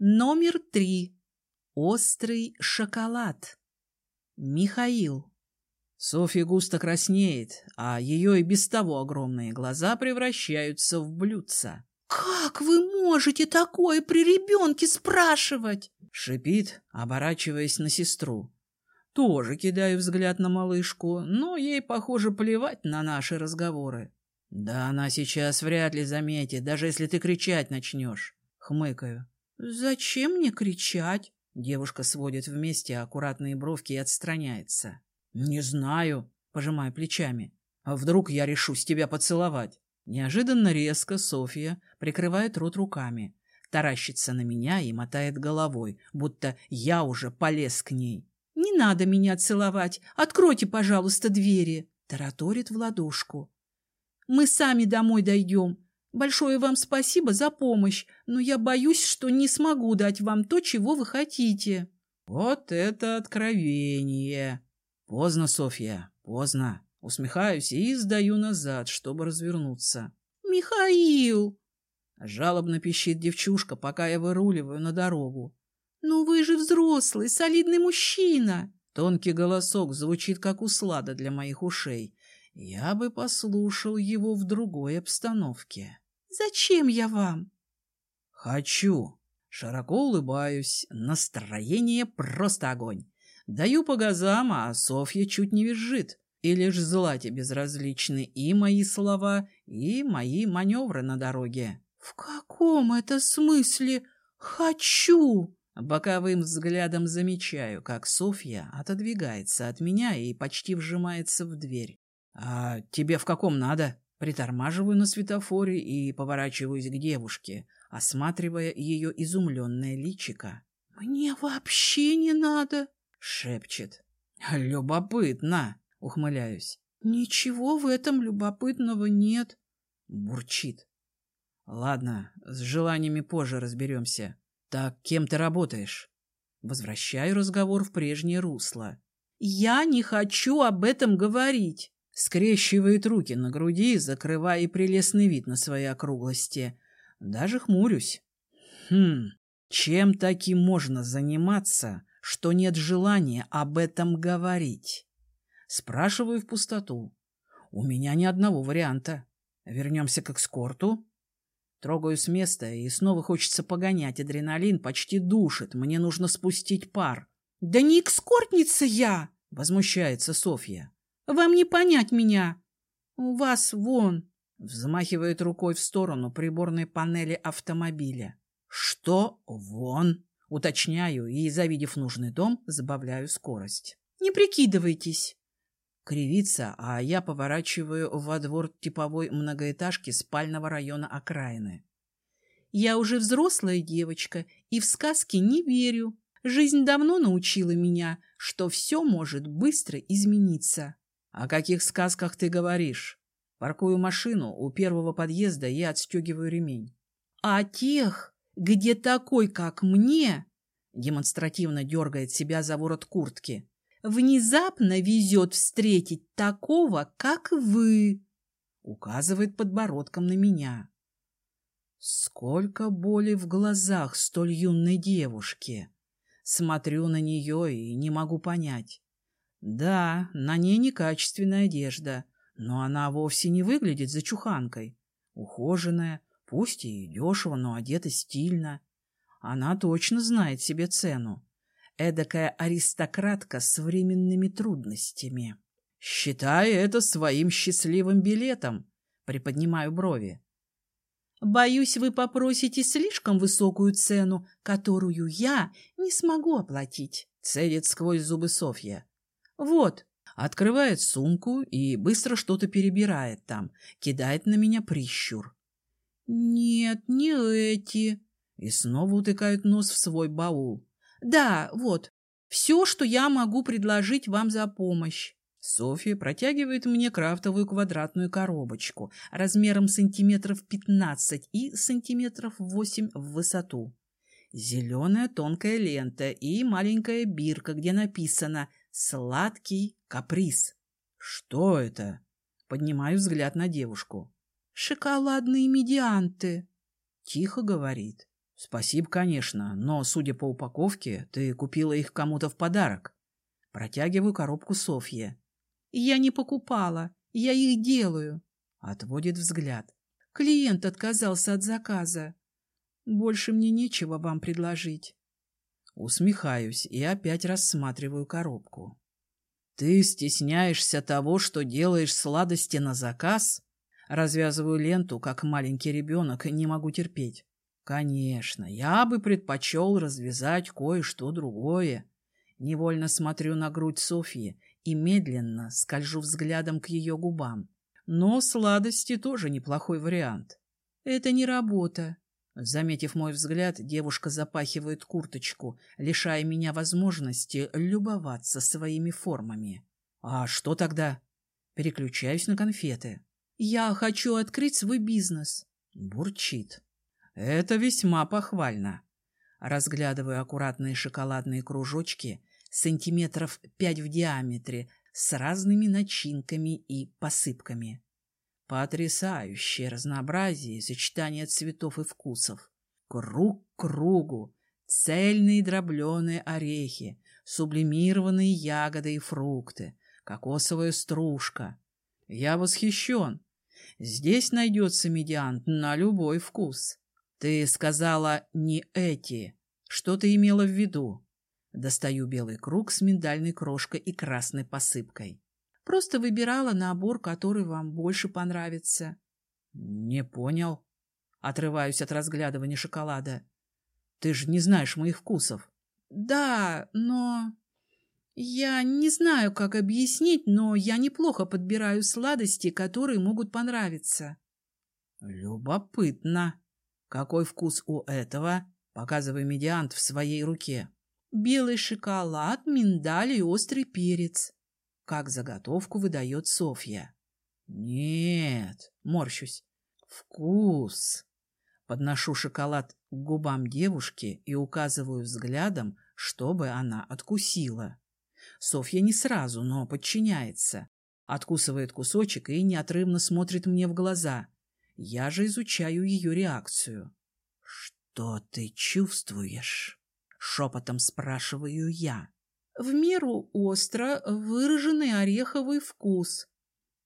Номер три. Острый шоколад. Михаил. Софья густо краснеет, а ее и без того огромные глаза превращаются в блюдца. «Как вы можете такое при ребенке спрашивать?» Шипит, оборачиваясь на сестру. Тоже кидаю взгляд на малышку, но ей, похоже, плевать на наши разговоры. Да она сейчас вряд ли заметит, даже если ты кричать начнешь. Хмыкаю. «Зачем мне кричать?» Девушка сводит вместе аккуратные бровки и отстраняется. «Не знаю», — пожимаю плечами. «А вдруг я решусь тебя поцеловать?» Неожиданно резко Софья прикрывает рот руками, таращится на меня и мотает головой, будто я уже полез к ней. «Не надо меня целовать! Откройте, пожалуйста, двери!» — тараторит в ладошку. «Мы сами домой дойдем. Большое вам спасибо за помощь, но я боюсь, что не смогу дать вам то, чего вы хотите». «Вот это откровение!» «Поздно, Софья, поздно!» Усмехаюсь и сдаю назад, чтобы развернуться. «Михаил!» Жалобно пищит девчушка, пока я выруливаю на дорогу. «Ну вы же взрослый, солидный мужчина!» Тонкий голосок звучит, как услада для моих ушей. Я бы послушал его в другой обстановке. «Зачем я вам?» «Хочу!» Широко улыбаюсь. Настроение просто огонь. Даю по газам, а Софья чуть не визжит. И лишь Злате безразличны и мои слова, и мои маневры на дороге. «В каком это смысле хочу?» Боковым взглядом замечаю, как Софья отодвигается от меня и почти вжимается в дверь. «А тебе в каком надо?» Притормаживаю на светофоре и поворачиваюсь к девушке, осматривая ее изумленное личико. «Мне вообще не надо!» — шепчет. «Любопытно!» — ухмыляюсь. «Ничего в этом любопытного нет!» — бурчит. «Ладно, с желаниями позже разберемся. Так кем ты работаешь?» Возвращаю разговор в прежнее русло. «Я не хочу об этом говорить!» Скрещивает руки на груди, закрывая прелестный вид на своей округлости. Даже хмурюсь. Хм, чем таким можно заниматься, что нет желания об этом говорить? Спрашиваю в пустоту. У меня ни одного варианта. Вернемся к экскорту. Трогаю с места, и снова хочется погонять. Адреналин почти душит. Мне нужно спустить пар. «Да не экскортница я!» — возмущается Софья. Вам не понять меня. У вас вон. Взмахивает рукой в сторону приборной панели автомобиля. Что вон? Уточняю и, завидев нужный дом, забавляю скорость. Не прикидывайтесь. Кривится, а я поворачиваю во двор типовой многоэтажки спального района окраины. Я уже взрослая девочка и в сказки не верю. Жизнь давно научила меня, что все может быстро измениться. «О каких сказках ты говоришь?» Паркую машину у первого подъезда и отстегиваю ремень. «О тех, где такой, как мне...» Демонстративно дергает себя за ворот куртки. «Внезапно везет встретить такого, как вы!» Указывает подбородком на меня. Сколько боли в глазах столь юной девушки! Смотрю на нее и не могу понять, да, на ней некачественная одежда, но она вовсе не выглядит зачуханкой. Ухоженная, пусть и дешево, но одета стильно. Она точно знает себе цену. Эдакая аристократка с временными трудностями. Считаю это своим счастливым билетом. Приподнимаю брови. Боюсь, вы попросите слишком высокую цену, которую я не смогу оплатить. Цедит сквозь зубы Софья. Вот. Открывает сумку и быстро что-то перебирает там, кидает на меня прищур. Нет, не эти. И снова утыкает нос в свой баул. Да, вот. Все, что я могу предложить вам за помощь. Софья протягивает мне крафтовую квадратную коробочку размером сантиметров 15 и сантиметров 8 в высоту. Зеленая тонкая лента и маленькая бирка, где написано Сладкий каприз. Что это? Поднимаю взгляд на девушку. Шоколадные медианты. Тихо говорит. Спасибо, конечно, но, судя по упаковке, ты купила их кому-то в подарок. Протягиваю коробку Софье. Я не покупала, я их делаю. Отводит взгляд. Клиент отказался от заказа. Больше мне нечего вам предложить. Усмехаюсь и опять рассматриваю коробку. Ты стесняешься того, что делаешь сладости на заказ? Развязываю ленту, как маленький ребенок, не могу терпеть. Конечно, я бы предпочел развязать кое-что другое. Невольно смотрю на грудь Софьи и медленно скольжу взглядом к ее губам. Но сладости тоже неплохой вариант. Это не работа. Заметив мой взгляд, девушка запахивает курточку, лишая меня возможности любоваться своими формами. А что тогда? Переключаюсь на конфеты. Я хочу открыть свой бизнес. Бурчит. Это весьма похвально. Разглядываю аккуратные шоколадные кружочки, сантиметров пять в диаметре, с разными начинками и посыпками. Потрясающее разнообразие и сочетание цветов и вкусов. Круг к кругу, цельные дробленые орехи, сублимированные ягоды и фрукты, кокосовая стружка. Я восхищен. Здесь найдется медиант на любой вкус. Ты сказала «не эти». Что ты имела в виду? Достаю белый круг с миндальной крошкой и красной посыпкой. Просто выбирала набор, который вам больше понравится. Не понял. Отрываюсь от разглядывания шоколада. Ты же не знаешь моих вкусов. Да, но... Я не знаю, как объяснить, но я неплохо подбираю сладости, которые могут понравиться. Любопытно. Какой вкус у этого? Показывай медиант в своей руке. Белый шоколад, миндаль и острый перец. Как заготовку выдает Софья. Нет, морщусь. Вкус. Подношу шоколад к губам девушки и указываю взглядом, чтобы она откусила. Софья не сразу, но подчиняется. Откусывает кусочек и неотрывно смотрит мне в глаза. Я же изучаю ее реакцию. «Что ты чувствуешь?» — шепотом спрашиваю я. «В меру остро выраженный ореховый вкус».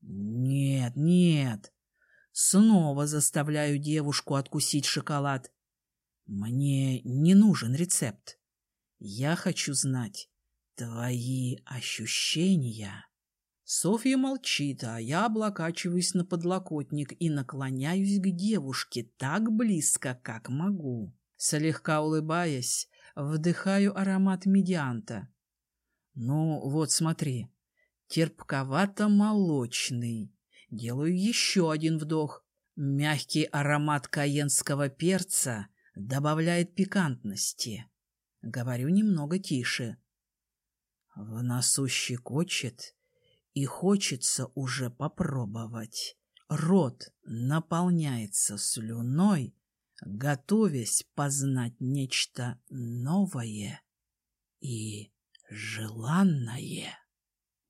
«Нет, нет». Снова заставляю девушку откусить шоколад. Мне не нужен рецепт. Я хочу знать твои ощущения. Софья молчит, а я облокачиваюсь на подлокотник и наклоняюсь к девушке так близко, как могу. Слегка улыбаясь, вдыхаю аромат медианта. Ну, вот смотри, терпковато-молочный. Делаю еще один вдох. Мягкий аромат каенского перца добавляет пикантности. Говорю немного тише. В носу щекочет и хочется уже попробовать. Рот наполняется слюной, готовясь познать нечто новое и желанное.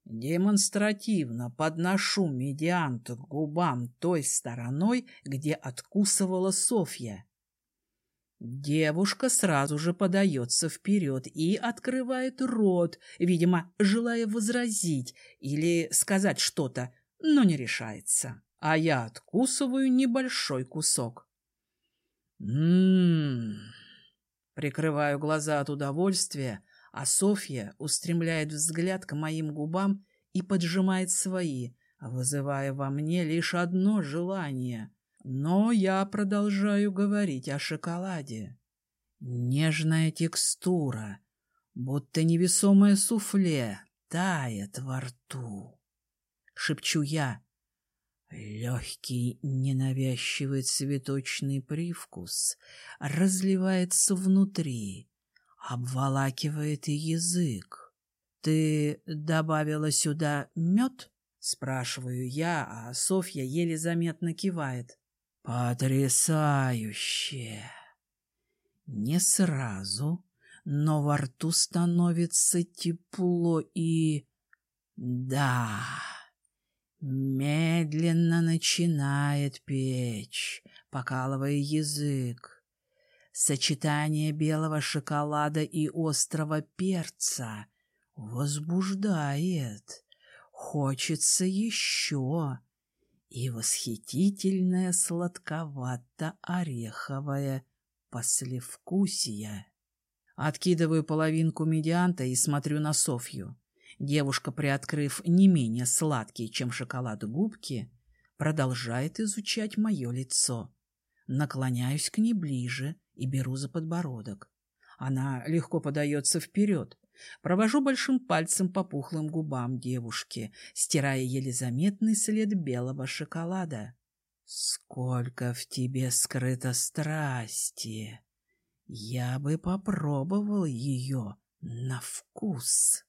Демонстративно подношу медиант к губам той стороной, где откусывала Софья. Девушка сразу же подается вперед и открывает рот, видимо, желая возразить или сказать что-то, но не решается. А я откусываю небольшой кусок. Ммм... Прикрываю глаза от удовольствия, а Софья устремляет взгляд к моим губам и поджимает свои, вызывая во мне лишь одно желание но я продолжаю говорить о шоколаде. Нежная текстура, будто невесомое суфле, тает во рту. Шепчу я. Легкий, ненавязчивый цветочный привкус разливается внутри, обволакивает язык. Ты добавила сюда мед? Спрашиваю я, а Софья еле заметно кивает. Потрясающе! Не сразу, но во рту становится тепло и... Да, медленно начинает печь, покалывая язык. Сочетание белого шоколада и острого перца возбуждает. Хочется еще. И восхитительное сладковато-ореховое послевкусие. Откидываю половинку медианта и смотрю на Софью. Девушка, приоткрыв не менее сладкие, чем шоколад губки, продолжает изучать мое лицо. Наклоняюсь к ней ближе и беру за подбородок. Она легко подается вперед. Провожу большим пальцем по пухлым губам девушки, стирая еле заметный след белого шоколада. «Сколько в тебе скрыто страсти! Я бы попробовал ее на вкус!»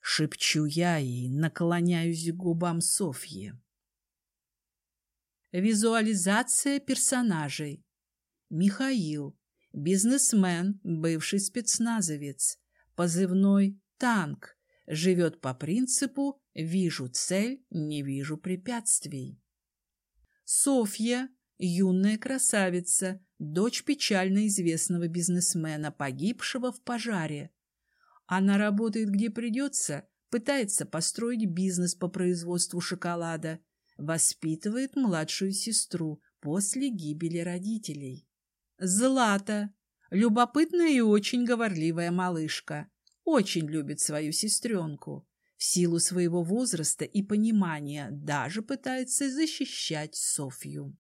Шепчу я и наклоняюсь к губам Софьи. Визуализация персонажей. Михаил. Бизнесмен, бывший спецназовец. Позывной «Танк». Живет по принципу «вижу цель, не вижу препятствий». Софья. Юная красавица, дочь печально известного бизнесмена, погибшего в пожаре. Она работает где придется, пытается построить бизнес по производству шоколада, воспитывает младшую сестру после гибели родителей. Злата, любопытная и очень говорливая малышка, очень любит свою сестренку. В силу своего возраста и понимания даже пытается защищать Софью.